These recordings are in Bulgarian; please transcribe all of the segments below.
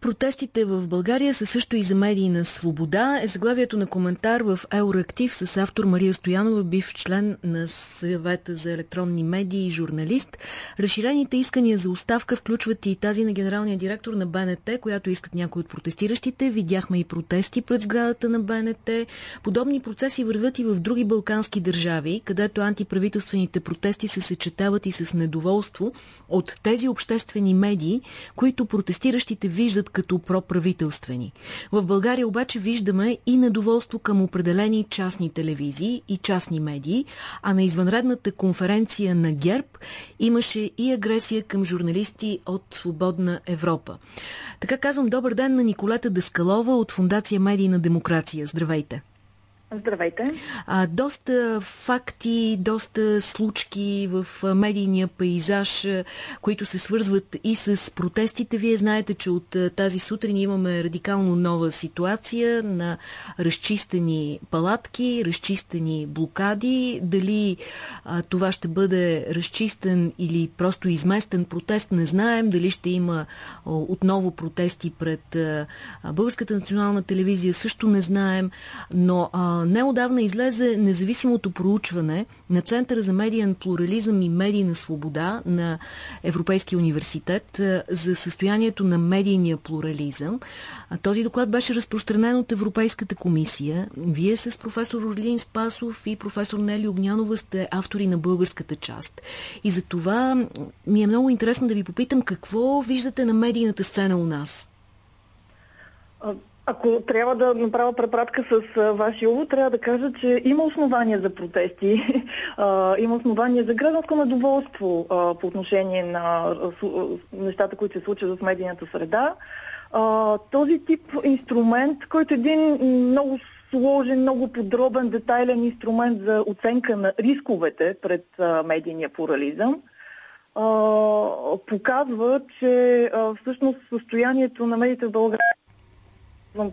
Протестите в България са също и за медийна свобода. Е заглавието на коментар в Евроактив с автор Мария Стоянова, бив член на съвета за електронни медии и журналист. Разширените искания за оставка включват и тази на генералния директор на БНТ, която искат някои от протестиращите. Видяхме и протести пред сградата на БНТ. Подобни процеси вървят и в други балкански държави, където антиправителствените протести се съчетават и с недоволство от тези обществени медии, които протестиращите виждат като проправителствени. В България обаче виждаме и недоволство към определени частни телевизии и частни медии, а на извънредната конференция на ГЕРБ имаше и агресия към журналисти от Свободна Европа. Така казвам добър ден на Николета Даскалова от Фундация Медийна демокрация. Здравейте! Здравейте. А, доста факти, доста случки в медийния пейзаж, които се свързват и с протестите. Вие знаете, че от тази сутрин имаме радикално нова ситуация на разчистени палатки, разчистени блокади. Дали а, това ще бъде разчистен или просто изместен протест, не знаем. Дали ще има а, отново протести пред а, Българската национална телевизия, също не знаем. Но а, неодавна излезе независимото проучване на Центъра за медиен плурализъм и медийна свобода на Европейския университет за състоянието на медийния плурализъм. Този доклад беше разпространен от Европейската комисия. Вие с професор Орлин Спасов и професор Нели Огнянова сте автори на българската част. И за това ми е много интересно да ви попитам какво виждате на медийната сцена у нас. Ако трябва да направя препратка с вашия увод, трябва да кажа, че има основания за протести, има основания за гражданско недоволство по отношение на нещата, които се случват в медийната среда. Този тип инструмент, който е един много сложен, много подробен, детайлен инструмент за оценка на рисковете пред медийния плурализъм, показва, че всъщност състоянието на медиите в България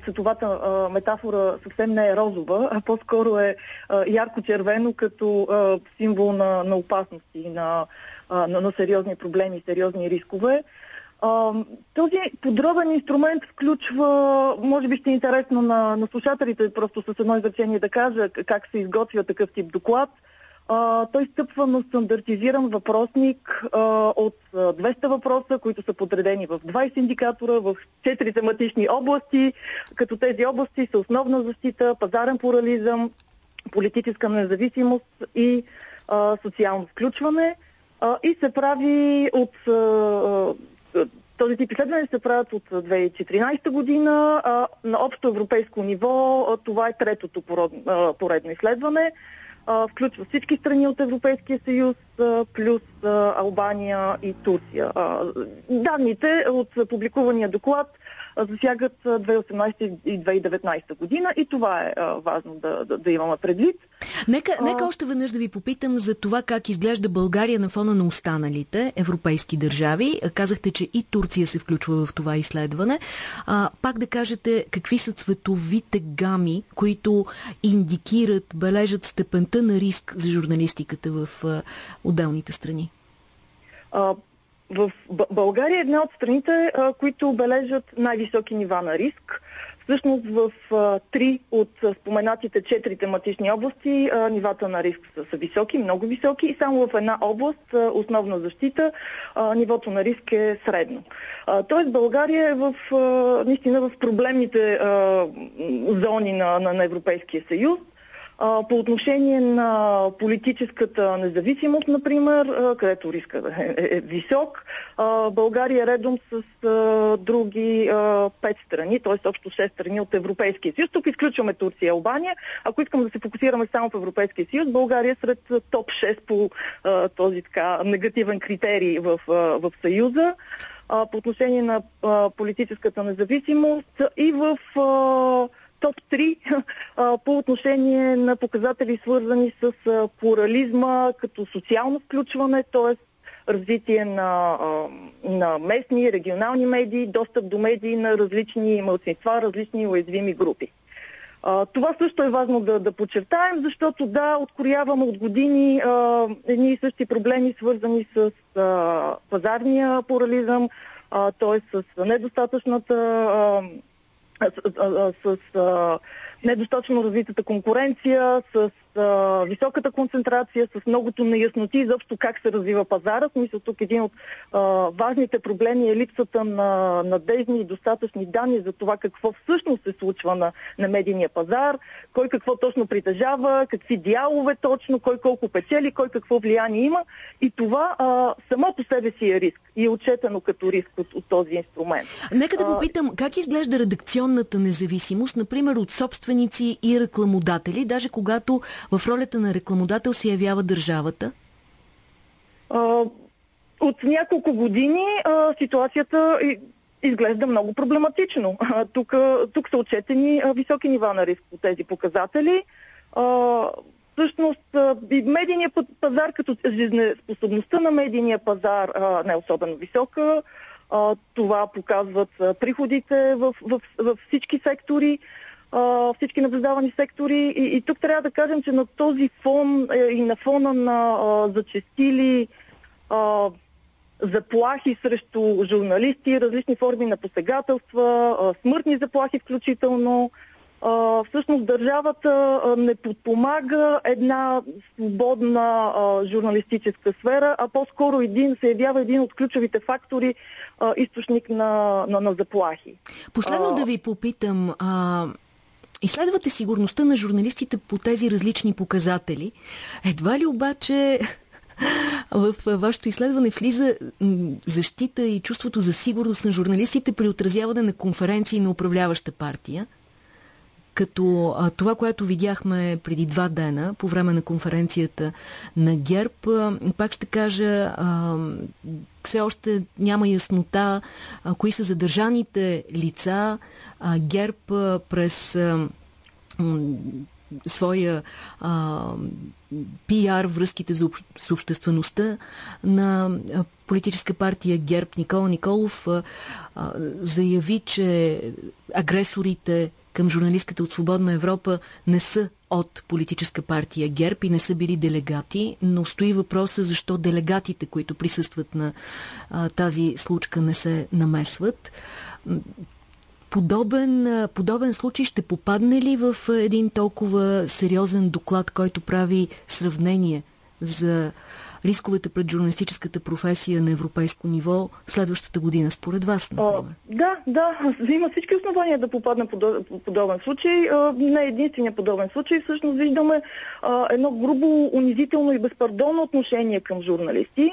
цветовата а, метафора съвсем не е розова, а по-скоро е ярко-червено като а, символ на, на опасности, на, а, на, на сериозни проблеми, сериозни рискове. А, този подробен инструмент включва, може би ще е интересно на, на слушателите, просто с едно изречение да кажа как се изготвя такъв тип доклад – той стъпва на стандартизиран въпросник а, от 200 въпроса, които са подредени в 20 индикатора, в 4 тематични области, като тези области са основна защита, пазарен плурализъм, политическа независимост и а, социално включване. А, и се прави от а, този тип изследвания се правят от 2014 година. А, на общо европейско ниво а, това е третото поредно изследване включва всички страни от Европейския съюз, плюс Албания и Турция. Данните от публикувания доклад засягат 2018 и 2019 година и това е важно да, да, да имаме предвид. Нека, а... нека още веднъж да ви попитам за това как изглежда България на фона на останалите европейски държави. Казахте, че и Турция се включва в това изследване. А, пак да кажете какви са цветовите гами, които индикират, бележат степента на риск за журналистиката в отделните страни? А, в България е една от страните, които бележат най-високи нива на риск. Всъщност в три от споменатите четири тематични области нивата на риск са, са високи, много високи и само в една област, основна защита, нивото на риск е средно. Тоест България е в, наистина в проблемните зони на, на, на Европейския съюз. По отношение на политическата независимост, например, където риска е, е, е висок, България е редом с други пет страни, т.е. общо 6 страни от Европейския съюз. Тук изключваме Турция и Албания. Ако искам да се фокусираме само в Европейския съюз, България е сред топ 6 по този така негативен критерий в, в Съюза по отношение на политическата независимост и в топ 3 по отношение на показатели свързани с плурализма като социално включване, т.е. развитие на, на местни, регионални медии, достъп до медии на различни мълцинства, различни уязвими групи. Това също е важно да, да подчертаем, защото да, открояваме от години а, едни и същи проблеми, свързани с а, пазарния плурализъм, т.е. с недостатъчната с, с, с недостатъчно развитата конкуренция, с а, високата концентрация, с многото неясноти заобщо как се развива пазара. Смисъл тук един от а, важните проблеми е липсата на надежни и достатъчни данни за това какво всъщност се случва на, на медийния пазар, кой какво точно притежава, какви дялове точно, кой колко печели, кой какво влияние има. И това а, само по себе си е риск и е отчетено като риск от, от този инструмент. Нека да попитам, как изглежда редакционната независимост, например, от собственици и рекламодатели, даже когато в ролята на рекламодател се явява държавата? А, от няколко години а, ситуацията изглежда много проблематично. А, тук, тук са отчетени а, високи нива на риск по тези показатели. А, всъщност и медийният пазар, като жизнеспособността на медийния пазар а, не е особено висока. А, това показват а, приходите в, в, в всички сектори а, всички наблюдавани сектори. И, и тук трябва да кажем, че на този фон е, и на фона на а, зачестили а, заплахи срещу журналисти, различни форми на посегателства, а, смъртни заплахи включително, а, всъщност държавата не подпомага една свободна а, журналистическа сфера, а по-скоро един, се явява един от ключовите фактори, а, източник на, на, на заплахи. Последно да ви попитам, а, Изследвате сигурността на журналистите по тези различни показатели. Едва ли обаче в вашето изследване влиза защита и чувството за сигурност на журналистите при отразяване на конференции на управляваща партия? Като а, това, което видяхме преди два дена по време на конференцията на ГЕРБ, а, пак ще кажа, а, все още няма яснота а, кои са задържаните лица. А, ГЕРБ а, през а, своя а, пиар, връзките за об... с обществеността на политическа партия ГЕРБ Никола Николов а, а, заяви, че агресорите към журналистката от Свободна Европа не са от политическа партия ГЕРБ и не са били делегати, но стои въпроса защо делегатите, които присъстват на а, тази случка, не се намесват. Подобен, подобен случай ще попадне ли в един толкова сериозен доклад, който прави сравнение за рисковете пред журналистическата професия на европейско ниво следващата година, според вас, например? да, да. Има всички основания да попадне по подобен случай. Не е единствения подобен случай. Всъщност виждаме едно грубо, унизително и безпардонно отношение към журналисти.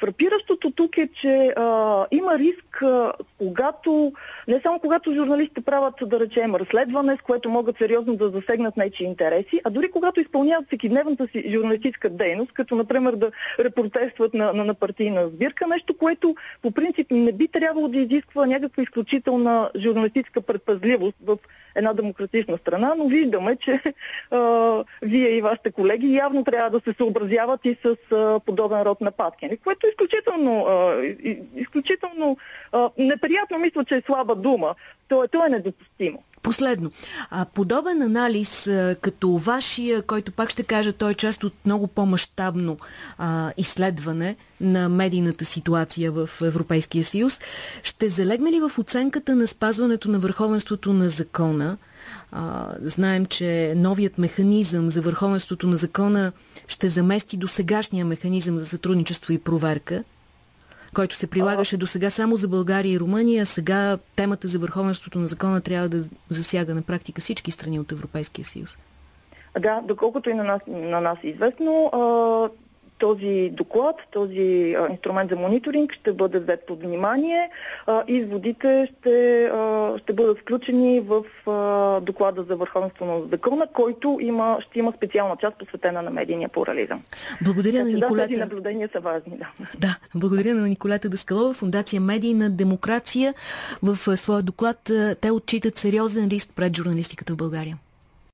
Фрапиращото тук е, че а, има риск, а, когато, не само когато журналистите правят, да речем, разследване, с което могат сериозно да засегнат нечи интереси, а дори когато изпълняват всекидневната си журналистическа дейност, като, например, да репортерстват на, на, на партийна сбирка, нещо, което по принцип не би трябвало да изисква някаква изключителна журналистическа предпазливост в една демократична страна, но виждаме, че а, вие и вашите колеги явно трябва да се съобразяват и с а, подобен род нападки, което е изключително, а, изключително а, неприятно, мисля, че е слаба дума. То е, то е недопустимо. Последно. А, подобен анализ а, като вашия, който пак ще кажа, той е част от много по-масштабно изследване на медийната ситуация в Европейския съюз, ще залегне ли в оценката на спазването на върховенството на закона? А, знаем, че новият механизъм за върховенството на закона ще замести до сегашния механизъм за сътрудничество и проверка който се прилагаше до сега само за България и Румъния, сега темата за върховенството на закона трябва да засяга на практика всички страни от Европейския съюз. Да, доколкото и на нас, на нас е известно, този доклад, този а, инструмент за мониторинг ще бъде взет под внимание. А, изводите ще, а, ще бъдат включени в а, доклада за върховенство на закона, който има, ще има специална част посветена на медийния плурализъм. Благодаря на Николета. Да, тези наблюдения са важни. Да. да, благодаря на Николета Даскалова, Фундация Медийна демокрация. В своя доклад те отчитат сериозен риск пред журналистиката в България.